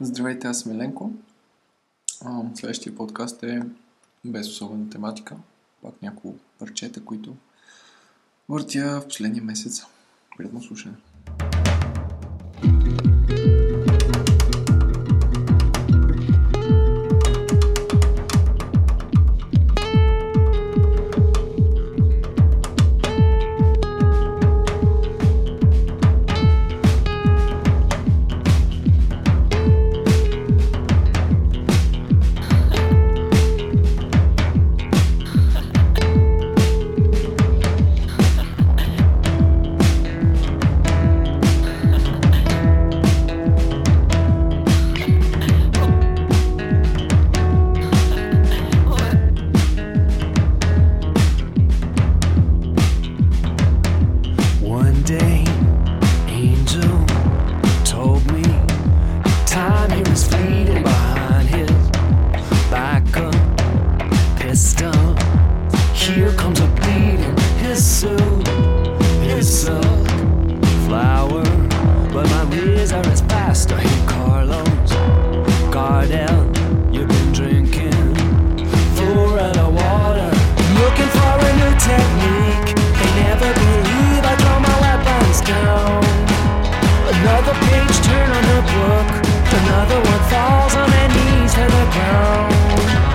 Здравейте, аз съм Еленко. Следващия подкаст е без особена тематика. Пак няколко парчета, които въртя в последния месец. Приятно слушане! Another page turn on a book. Another one falls on their knees to the ground.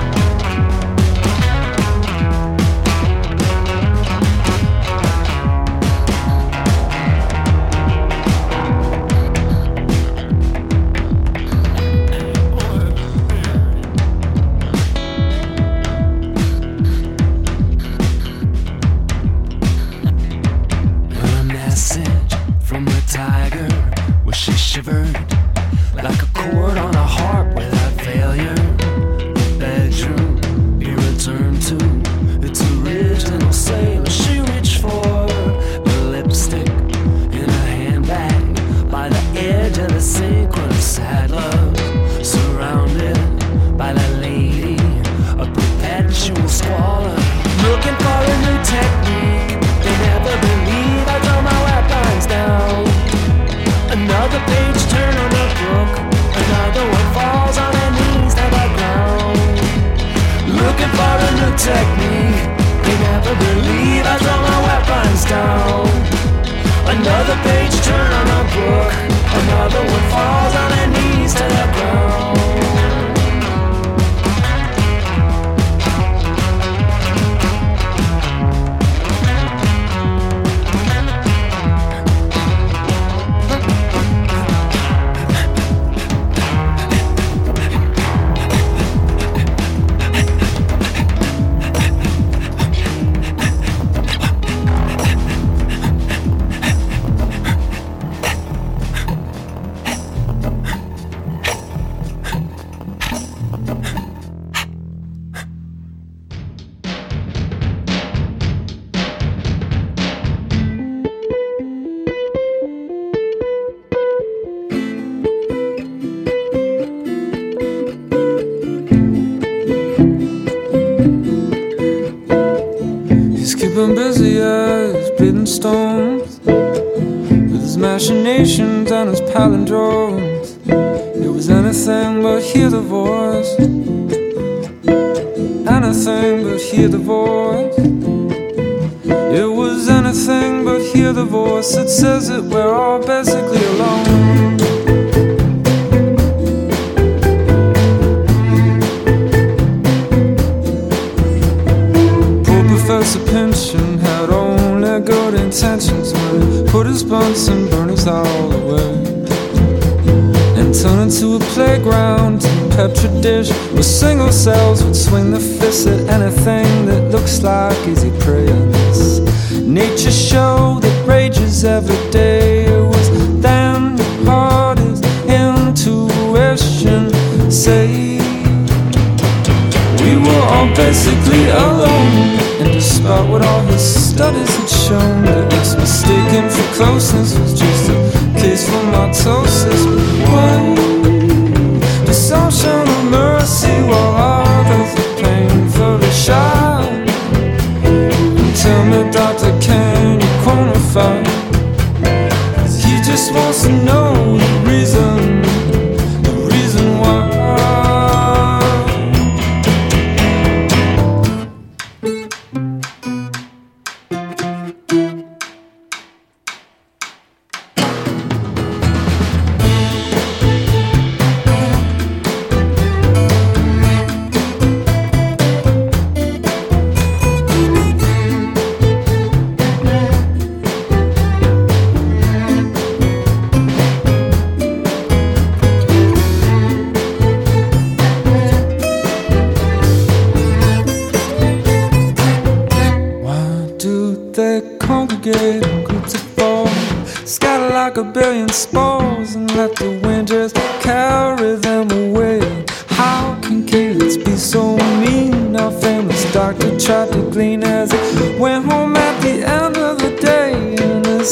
prayers. Nature show that rages every day. It was then the is intuition say we were all basically alone. And despite what all his studies had shown, that this mistaken for closeness was just a case for mitosis. But why mercy while you know tried to clean as I went home at the end of the day. And as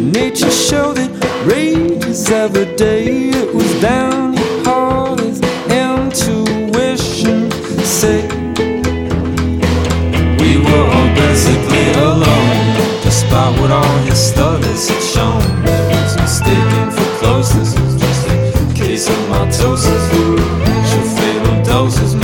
nature showed it rages every day, it was down your heart his intuition said. We were all basically alone, despite what all his studies had shown. It was mistaken for closeness, just a case of mitosis. Should fatal doses.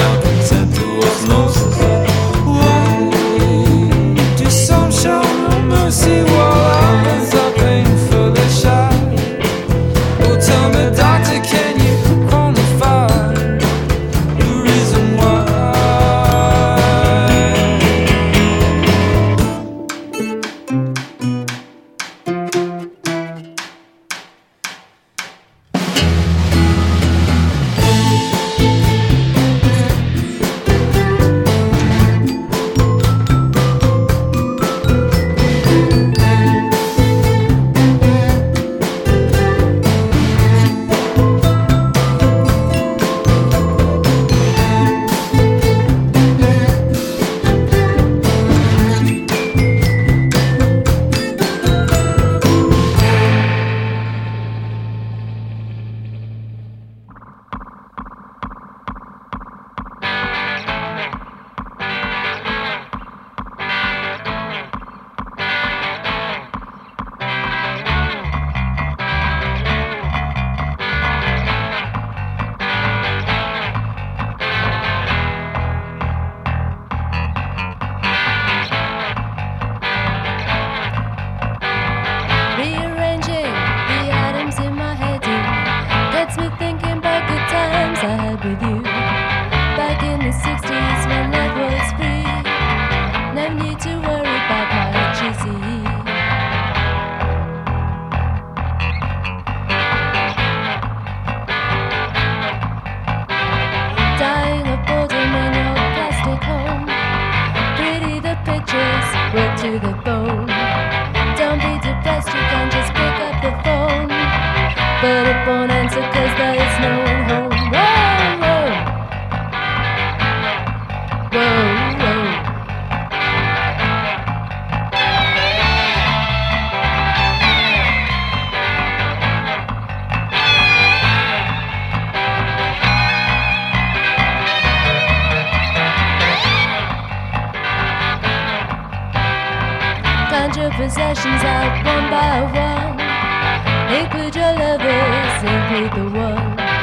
one.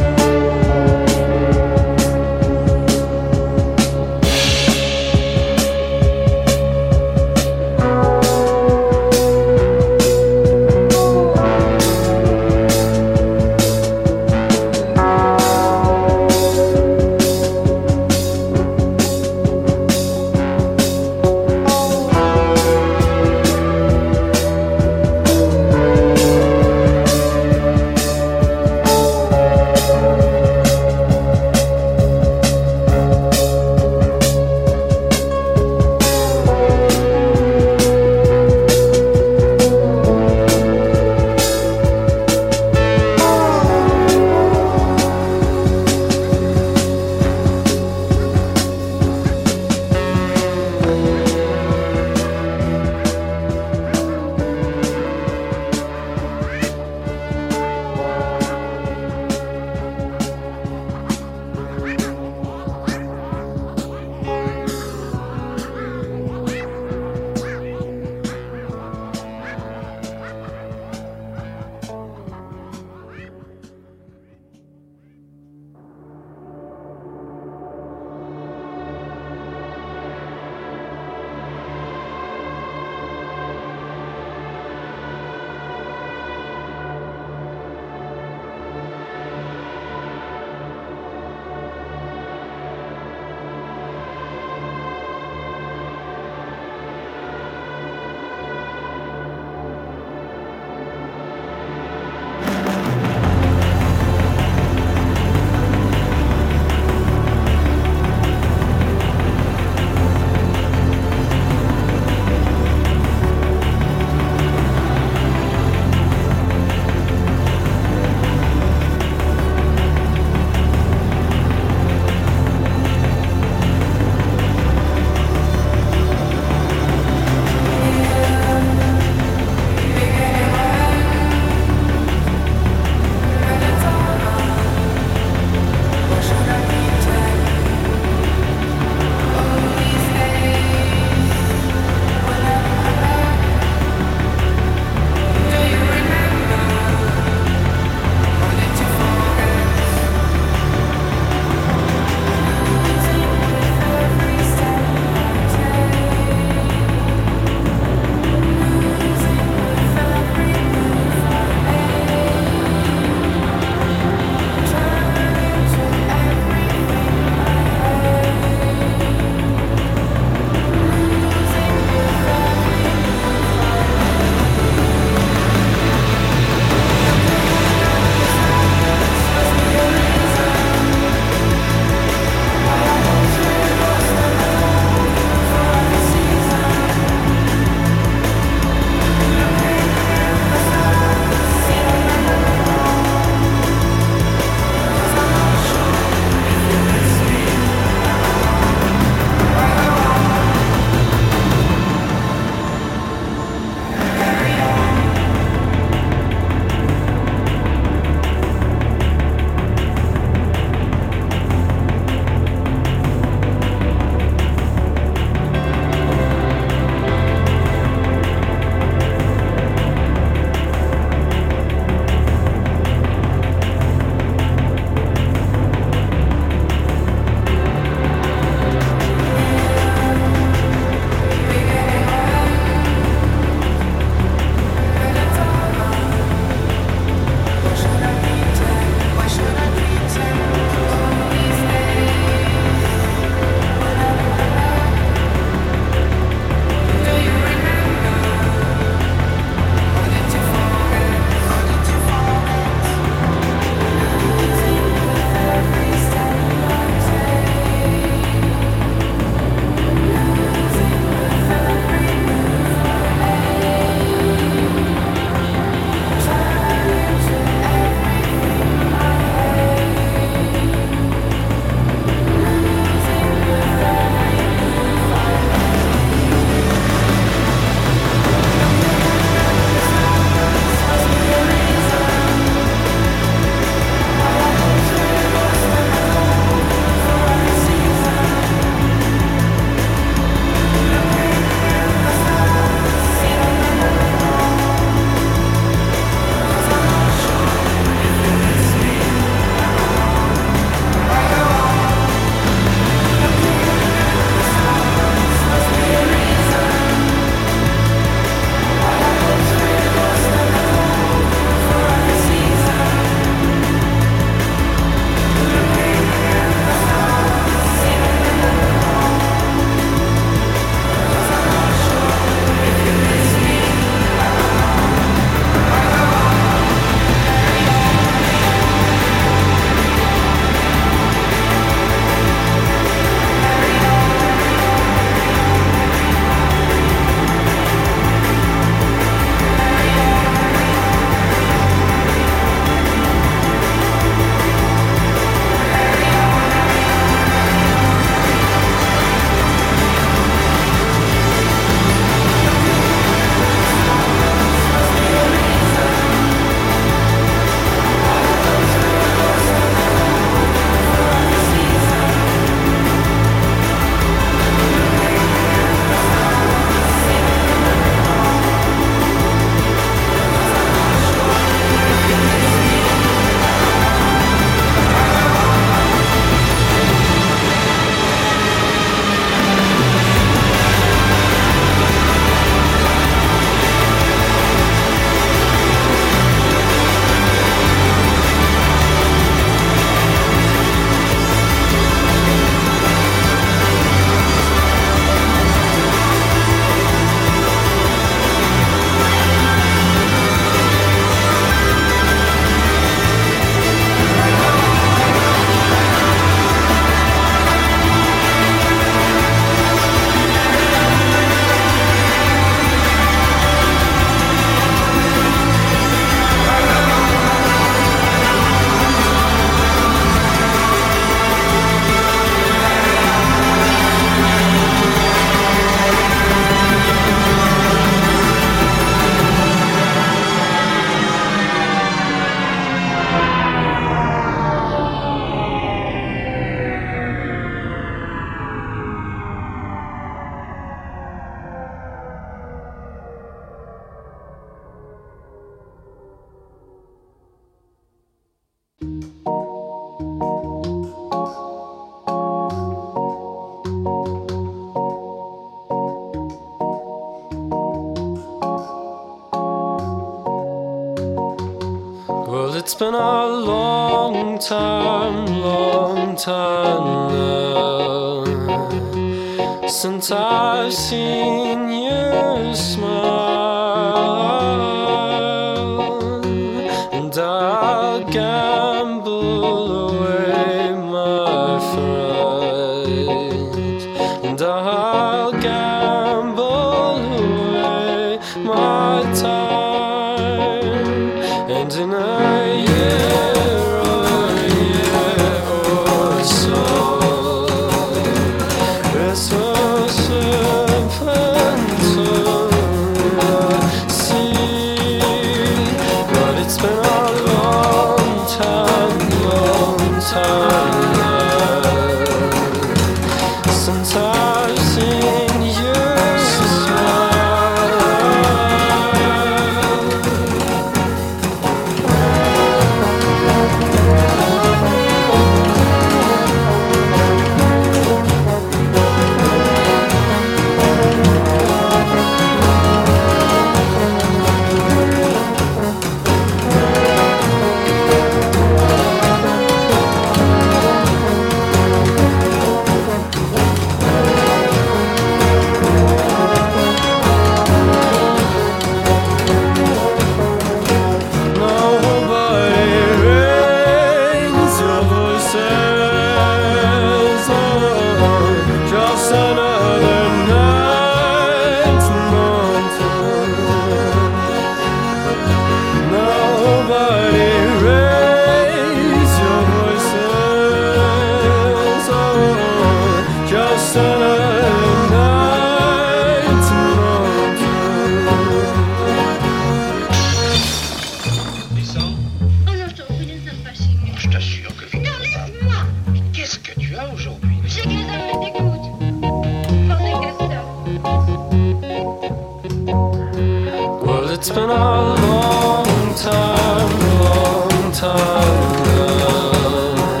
It's been a long time, long time now,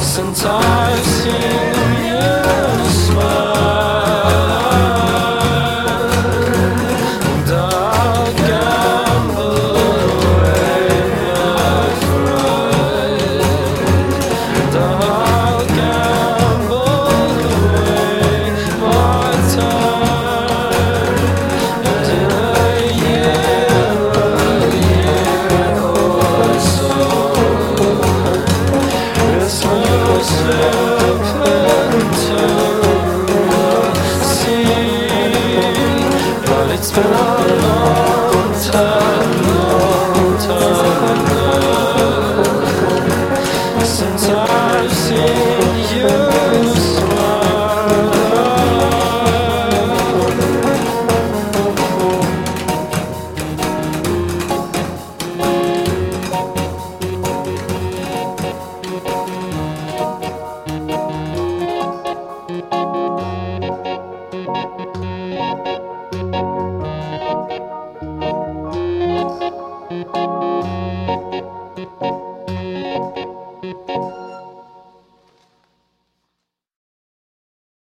since I've seen.